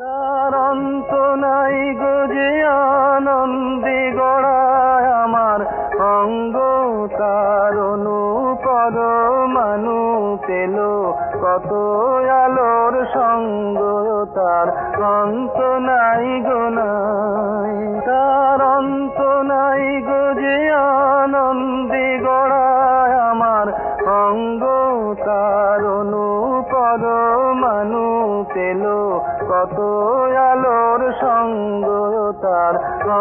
তার নাই গো যে আনন্দে গড়ায় আমার অঙ্গ, তার অনুপর মানু কত আলোর সঙ্গ তার অন্ত নাই তার অন্ত নাই গো যে আনন্দে গড়ায় আমার অঙ্গ, তার অনুপর মানু পেল। কত আলোর সঙ্গ, তার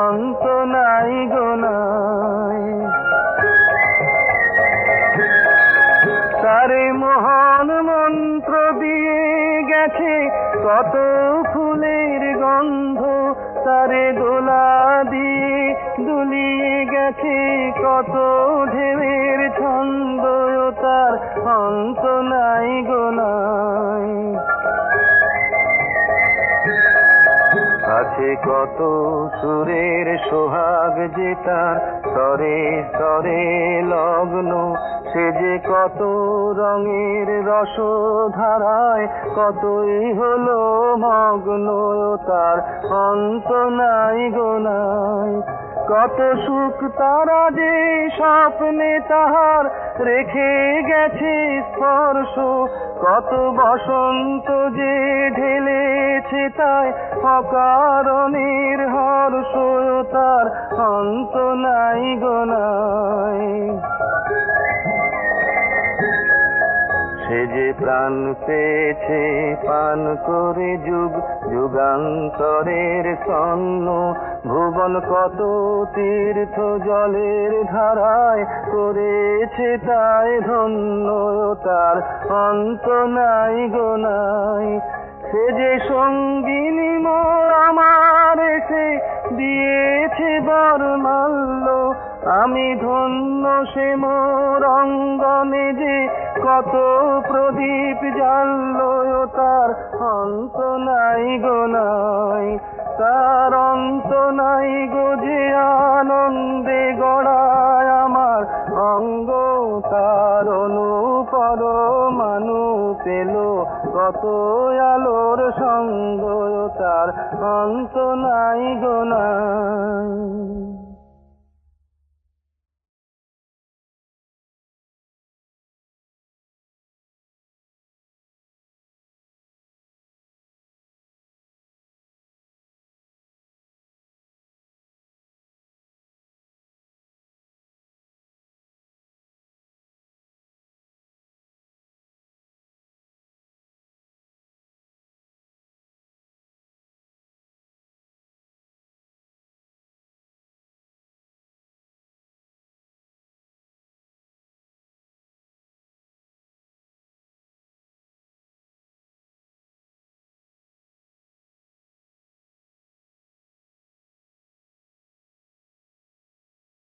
অন্ত নাই গো নাই। তারে মহান মন্ত্র দিয়ে গেছে, কত ফুলের গন্ধ, তারে দোলা দিয়ে দুলিয়ে গেছে, কত ঢেউয়ের ছন্দ, তার অন্ত নাই গো আছে কত সুরের সোহাগ যে তার তরে তরে লগ্ন, সে যে কত রঙের রস ধারায় কতই হলো মগ্ন তার অন্ত নাই গো নাই। কত সুখ তারা যে স্বপ্নে তাহার রেখে গেছে স্পর্শ, কত বসন্ত যে ঢেলেছে তাই অকারণের হর্ষ তার অন্ত নাই গো নাই। সে যে প্রাণ পেয়েছে পান করে যুগ, যুগান্তরের সন্ন ভুবন কত তীর্থ জলের ধারায় করেছে তাই ধন্য, তার অন্ত নাই গো নাই। সে যে সঙ্গিনী মোর আমার এসে দিয়েছে বর মাল্য আমি ধন্য সে মোর অঙ্গনে যে কত প্রদীপ জানল তার অন্ত নাই গো নাই। তার অন্ত নাই গো যে আনন্দে গড়ায় আমার অঙ্গ, তার অনুপর মানু পেল। কত আলোর সঙ্গ তার অন্ত নাই গো নাই।